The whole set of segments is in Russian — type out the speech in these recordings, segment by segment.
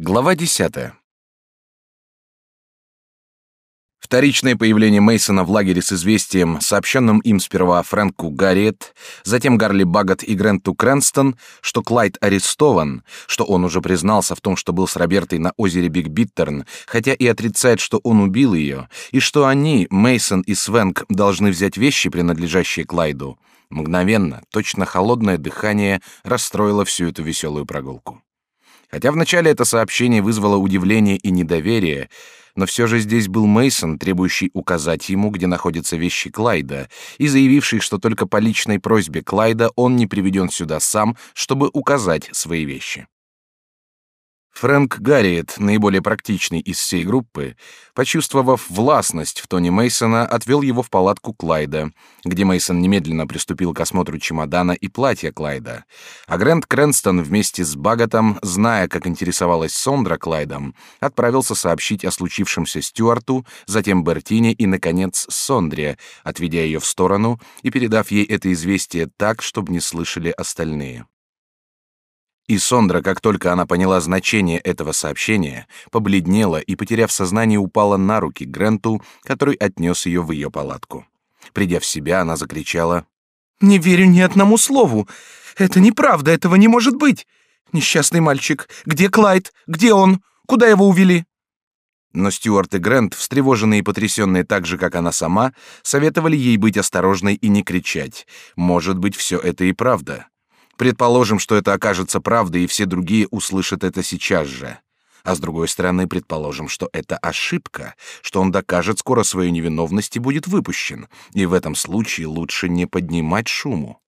Глава 10. Вторичное появление Мейсона в лагере с известием, сообщенным им сперва Фрэнку Гарриет, затем Гарли Баггат и Гренту Крэнстон, что Клайд арестован, что он уже признался в том, что был с Робертой на озере Биг Биттерн, хотя и отрицает, что он убил ее, и что они, Мейсон и Свенк, должны взять вещи, принадлежащие Клайду. Мгновенно, точно холодное дыхание расстроило всю эту веселую прогулку. Хотя вначале это сообщение вызвало удивление и недоверие, но все же здесь был Мейсон, требующий указать ему, где находятся вещи Клайда, и заявивший, что только по личной просьбе Клайда он не приведен сюда сам, чтобы указать свои вещи. Фрэнк Гарриет, наиболее практичный из всей группы, почувствовав властность в тоне Мейсона, отвел его в палатку Клайда, где Мейсон немедленно приступил к осмотру чемодана и платья Клайда. А Грэнд Крэнстон вместе с Багатом, зная, как интересовалась Сондра Клайдом, отправился сообщить о случившемся Стюарту, затем Бертине и, наконец, Сондре, отведя ее в сторону и передав ей это известие так, чтобы не слышали остальные. И Сондра, как только она поняла значение этого сообщения, побледнела и, потеряв сознание, упала на руки Гренту, который отнес ее в ее палатку. Придя в себя, она закричала: "Не верю ни одному слову! Это неправда, этого не может быть! Несчастный мальчик, где Клайд? Где он? Куда его увели?" Но Стюарт и Грент, встревоженные и потрясенные так же, как она сама, советовали ей быть осторожной и не кричать. Может быть, все это и правда. Предположим, что это окажется правдой, и все другие услышат это сейчас же. А с другой стороны, предположим, что это ошибка, что он докажет скоро свою невиновность и будет выпущен, и в этом случае лучше не поднимать шуму.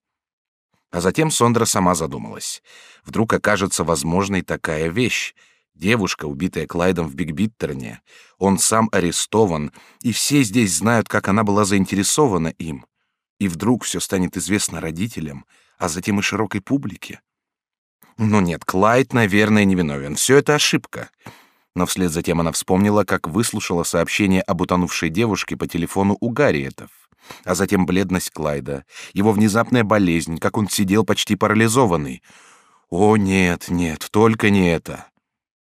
А затем Сондра сама задумалась. Вдруг окажется возможной такая вещь. Девушка, убитая Клайдом в Бигбиттерне, он сам арестован, и все здесь знают, как она была заинтересована им. И вдруг все станет известно родителям, а затем и широкой публике. Ну нет, Клайд, наверное, невиновен. Все это ошибка. Но вслед за тем она вспомнила, как выслушала сообщение об утонувшей девушке по телефону у Гарриетов. А затем бледность Клайда, его внезапная болезнь, как он сидел почти парализованный. О нет, нет, только не это.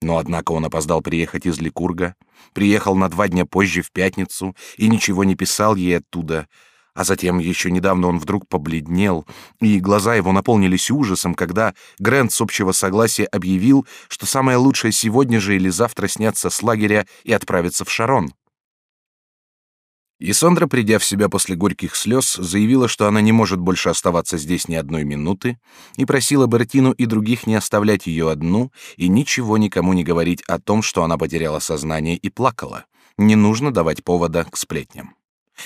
Но однако он опоздал приехать из Ликурга, приехал на два дня позже в пятницу и ничего не писал ей оттуда, а затем еще недавно он вдруг побледнел, и глаза его наполнились ужасом, когда Грэнд с общего согласия объявил, что самое лучшее сегодня же или завтра сняться с лагеря и отправиться в Шарон. И Сондра, придя в себя после горьких слез, заявила, что она не может больше оставаться здесь ни одной минуты, и просила Бертину и других не оставлять ее одну и ничего никому не говорить о том, что она потеряла сознание и плакала. Не нужно давать повода к сплетням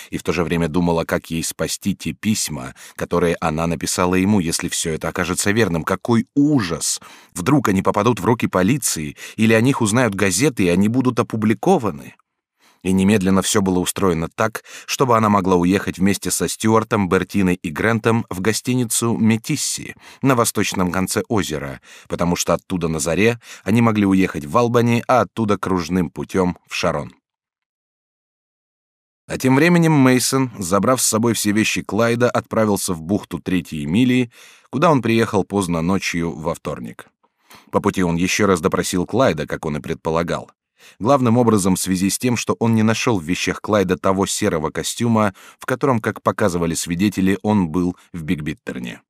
и в то же время думала, как ей спасти те письма, которые она написала ему, если все это окажется верным. Какой ужас! Вдруг они попадут в руки полиции, или о них узнают газеты, и они будут опубликованы. И немедленно все было устроено так, чтобы она могла уехать вместе со Стюартом, Бертиной и Грентом в гостиницу Метисси на восточном конце озера, потому что оттуда на заре они могли уехать в Албани, а оттуда кружным путем в Шарон. А тем временем Мейсон, забрав с собой все вещи Клайда, отправился в бухту Третьей Эмилии, куда он приехал поздно ночью во вторник. По пути он еще раз допросил Клайда, как он и предполагал. Главным образом в связи с тем, что он не нашел в вещах Клайда того серого костюма, в котором, как показывали свидетели, он был в Бигбиттерне.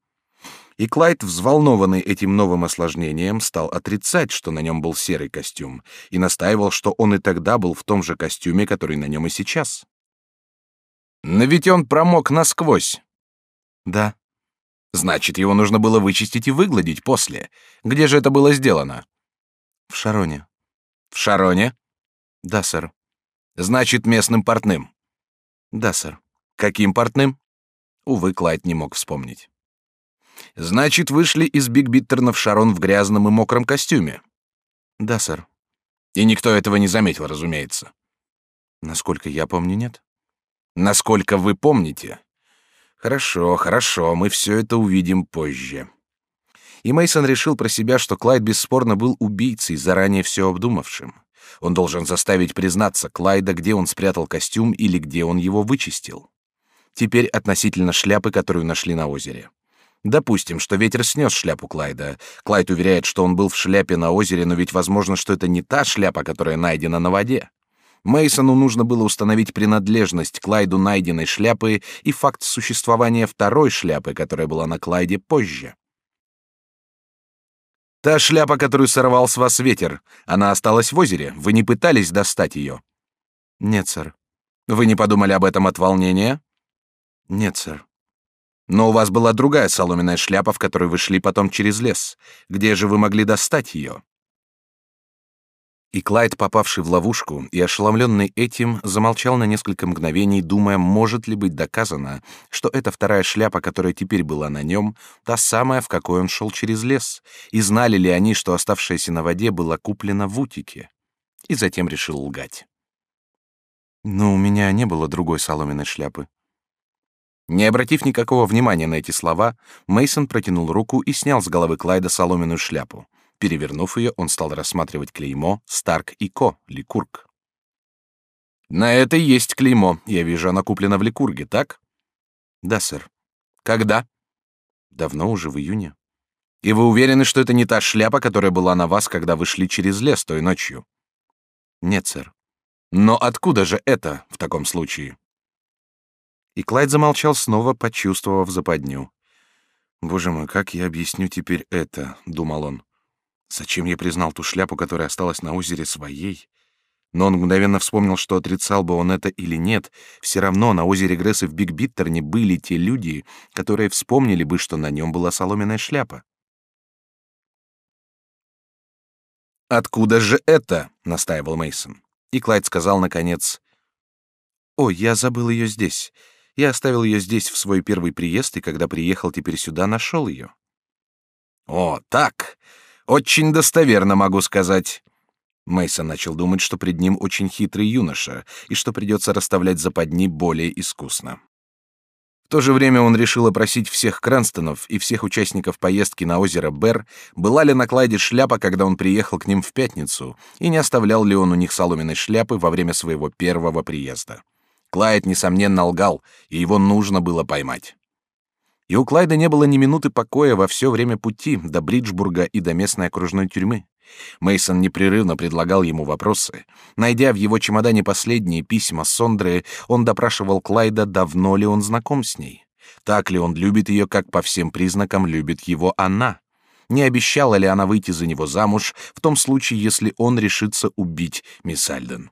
И Клайд, взволнованный этим новым осложнением, стал отрицать, что на нем был серый костюм, и настаивал, что он и тогда был в том же костюме, который на нем и сейчас. Но ведь он промок насквозь. Да. Значит, его нужно было вычистить и выгладить после. Где же это было сделано? В Шароне. В Шароне? Да, сэр. Значит, местным портным. Да, сэр. Каким портным? Увы, Клайд не мог вспомнить. Значит, вышли из Биг Биттерна в Шарон в грязном и мокром костюме. Да, сэр. И никто этого не заметил, разумеется. Насколько я помню, нет. Насколько вы помните? Хорошо, хорошо, мы все это увидим позже. И Мейсон решил про себя, что Клайд бесспорно был убийцей, заранее все обдумавшим. Он должен заставить признаться Клайда, где он спрятал костюм или где он его вычистил. Теперь относительно шляпы, которую нашли на озере. Допустим, что ветер снес шляпу Клайда. Клайд уверяет, что он был в шляпе на озере, но ведь возможно, что это не та шляпа, которая найдена на воде. Мейсону нужно было установить принадлежность Клайду найденной шляпы и факт существования второй шляпы, которая была на Клайде позже. Та шляпа, которую сорвал с вас ветер, она осталась в озере. Вы не пытались достать ее? Нет, сэр. Вы не подумали об этом от волнения? Нет, сэр. Но у вас была другая соломенная шляпа, в которой вы шли потом через лес. Где же вы могли достать ее? И Клайд, попавший в ловушку и ошеломленный этим, замолчал на несколько мгновений, думая, может ли быть доказано, что эта вторая шляпа, которая теперь была на нем, та самая, в какой он шел через лес, и знали ли они, что оставшаяся на воде была куплена в утике. И затем решил лгать. Но у меня не было другой соломенной шляпы. Не обратив никакого внимания на эти слова, Мейсон протянул руку и снял с головы Клайда соломенную шляпу. Перевернув ее, он стал рассматривать клеймо «Старк и Ко. Ликург». «На этой есть клеймо. Я вижу, она куплена в Ликурге, так?» «Да, сэр». «Когда?» «Давно уже, в июне». «И вы уверены, что это не та шляпа, которая была на вас, когда вы шли через лес той ночью?» «Нет, сэр». «Но откуда же это в таком случае?» И Клайд замолчал снова, почувствовав западню. «Боже мой, как я объясню теперь это?» — думал он. «Зачем я признал ту шляпу, которая осталась на озере, своей?» Но он мгновенно вспомнил, что отрицал бы он это или нет, все равно на озере Гресс в Биг Биттерне были те люди, которые вспомнили бы, что на нем была соломенная шляпа. «Откуда же это?» — настаивал Мейсон. И Клайд сказал, наконец, «О, я забыл ее здесь. Я оставил ее здесь в свой первый приезд, и когда приехал теперь сюда, нашел ее. О, так. Очень достоверно могу сказать. Мейсон начал думать, что пред ним очень хитрый юноша и что придется расставлять западни более искусно. В то же время он решил опросить всех Кранстонов и всех участников поездки на озеро Бер, была ли на Клайде шляпа, когда он приехал к ним в пятницу, и не оставлял ли он у них соломенной шляпы во время своего первого приезда. Клайд, несомненно, лгал, и его нужно было поймать. И у Клайда не было ни минуты покоя во все время пути до Бриджбурга и до местной окружной тюрьмы. Мейсон непрерывно предлагал ему вопросы. Найдя в его чемодане последние письма Сондры, он допрашивал Клайда, давно ли он знаком с ней. Так ли он любит ее, как по всем признакам любит его она? Не обещала ли она выйти за него замуж в том случае, если он решится убить мисс Альден?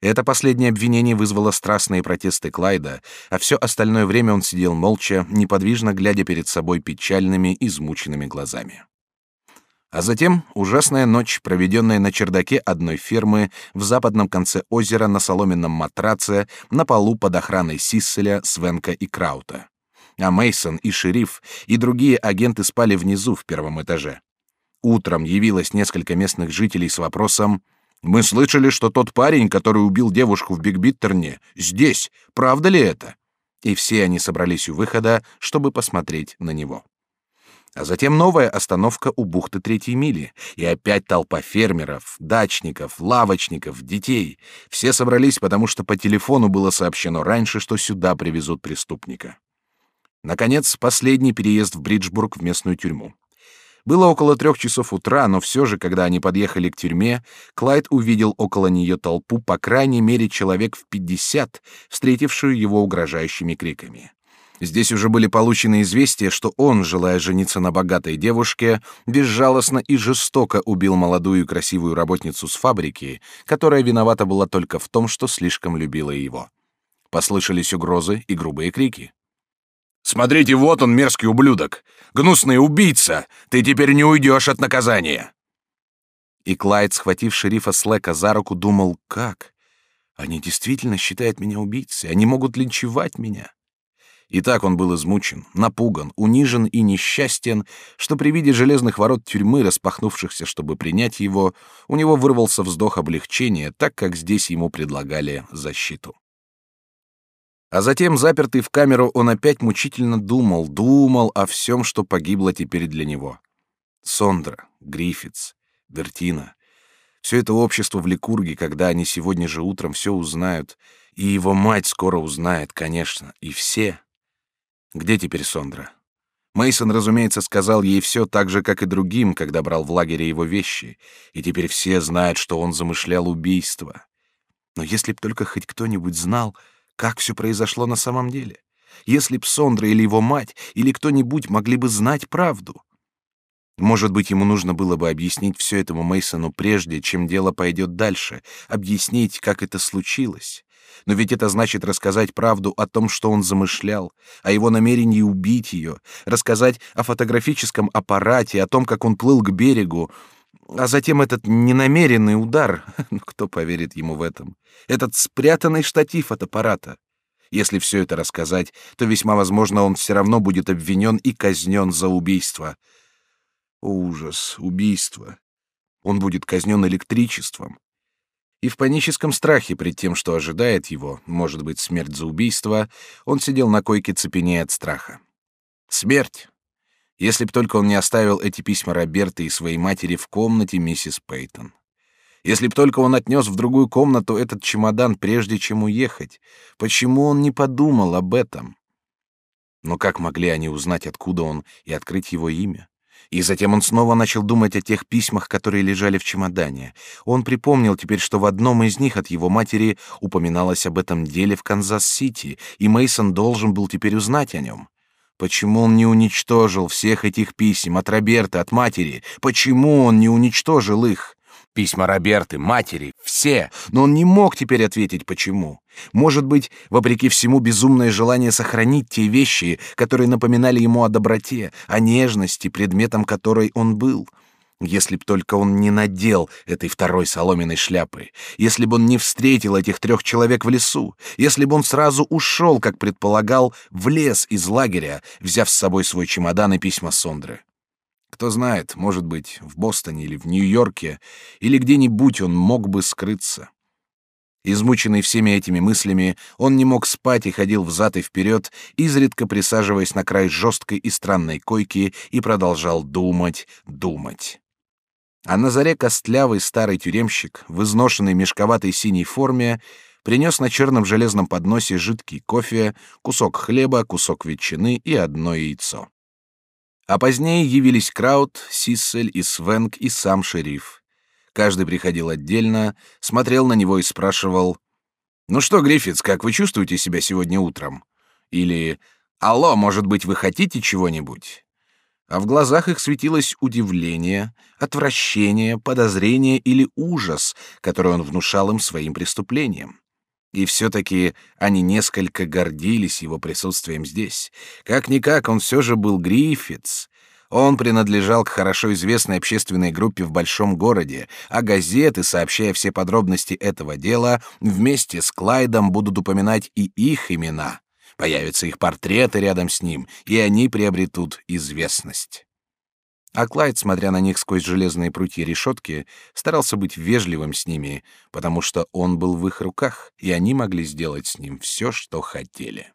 Это последнее обвинение вызвало страстные протесты Клайда, а все остальное время он сидел молча, неподвижно глядя перед собой печальными, измученными глазами. А затем ужасная ночь, проведенная на чердаке одной фермы в западном конце озера на соломенном матраце на полу под охраной Сисселя, Свенка и Краута. А Мейсон и шериф и другие агенты спали внизу в первом этаже. Утром явилось несколько местных жителей с вопросом мы слышали, что тот парень, который убил девушку в Бигбиттерне, здесь. Правда ли это? И все они собрались у выхода, чтобы посмотреть на него. А затем новая остановка у бухты Третьей мили, и опять толпа фермеров, дачников, лавочников, детей. Все собрались, потому что по телефону было сообщено раньше, что сюда привезут преступника. Наконец, последний переезд в Бриджбург в местную тюрьму. Было около трех часов утра, но все же, когда они подъехали к тюрьме, Клайд увидел около нее толпу, по крайней мере, человек в пятьдесят, встретившую его угрожающими криками. Здесь уже были получены известия, что он, желая жениться на богатой девушке, безжалостно и жестоко убил молодую красивую работницу с фабрики, которая виновата была только в том, что слишком любила его. Послышались угрозы и грубые крики. Смотрите, вот он, мерзкий ублюдок! Гнусный убийца! Ты теперь не уйдешь от наказания!» И Клайд, схватив шерифа Слэка за руку, думал, как? Они действительно считают меня убийцей, они могут линчевать меня. И так он был измучен, напуган, унижен и несчастен, что при виде железных ворот тюрьмы, распахнувшихся, чтобы принять его, у него вырвался вздох облегчения, так как здесь ему предлагали защиту. А затем, запертый в камеру, он опять мучительно думал, думал о всем, что погибло теперь для него. Сондра, Гриффитс, Бертина. Все это общество в Ликурге, когда они сегодня же утром все узнают. И его мать скоро узнает, конечно. И все. Где теперь Сондра? Мейсон, разумеется, сказал ей все так же, как и другим, когда брал в лагере его вещи, и теперь все знают, что он замышлял убийство. Но если б только хоть кто-нибудь знал, как все произошло на самом деле, если б Сондра или его мать или кто-нибудь могли бы знать правду. Может быть, ему нужно было бы объяснить все этому Мейсону прежде, чем дело пойдет дальше, объяснить, как это случилось. Но ведь это значит рассказать правду о том, что он замышлял, о его намерении убить ее, рассказать о фотографическом аппарате, о том, как он плыл к берегу, а затем этот ненамеренный удар, ну, кто поверит ему в этом, этот спрятанный штатив от аппарата. Если все это рассказать, то весьма возможно он все равно будет обвинен и казнен за убийство. Ужас, убийство. Он будет казнен электричеством и в паническом страхе пред тем, что ожидает его, может быть, смерть за убийство, он сидел на койке цепенея от страха. Смерть! Если б только он не оставил эти письма Роберты и своей матери в комнате миссис Пейтон. Если б только он отнес в другую комнату этот чемодан, прежде чем уехать. Почему он не подумал об этом? Но как могли они узнать, откуда он, и открыть его имя? И затем он снова начал думать о тех письмах, которые лежали в чемодане. Он припомнил теперь, что в одном из них от его матери упоминалось об этом деле в Канзас-Сити, и Мейсон должен был теперь узнать о нем. Почему он не уничтожил всех этих писем от Роберта, от матери? Почему он не уничтожил их? Письма Роберты, матери, все, но он не мог теперь ответить почему. Может быть, вопреки всему безумное желание сохранить те вещи, которые напоминали ему о доброте, о нежности, предметом которой он был. Если б только он не надел этой второй соломенной шляпы, если бы он не встретил этих трех человек в лесу, если бы он сразу ушел, как предполагал, в лес из лагеря, взяв с собой свой чемодан и письма Сондры. Кто знает, может быть, в Бостоне или в Нью-Йорке, или где-нибудь он мог бы скрыться. Измученный всеми этими мыслями, он не мог спать и ходил взад и вперед, изредка присаживаясь на край жесткой и странной койки, и продолжал думать, думать. А на заре костлявый старый тюремщик в изношенной мешковатой синей форме принес на черном железном подносе жидкий кофе, кусок хлеба, кусок ветчины и одно яйцо. А позднее явились Краут, Сиссель и Свенк и сам шериф. Каждый приходил отдельно, смотрел на него и спрашивал, «Ну что, Гриффитс, как вы чувствуете себя сегодня утром?» Или «Алло, может быть, вы хотите чего-нибудь?» А в глазах их светилось удивление, отвращение, подозрение или ужас, который он внушал им своим преступлением. И все-таки они несколько гордились его присутствием здесь. Как-никак он все же был Гриффитс. Он принадлежал к хорошо известной общественной группе в большом городе, а газеты, сообщая все подробности этого дела, вместе с Клайдом будут упоминать и их имена. Появятся их портреты рядом с ним, и они приобретут известность. А Клайд, смотря на них сквозь железные прутья решетки, старался быть вежливым с ними, потому что он был в их руках, и они могли сделать с ним все, что хотели.